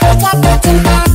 put, got put, put,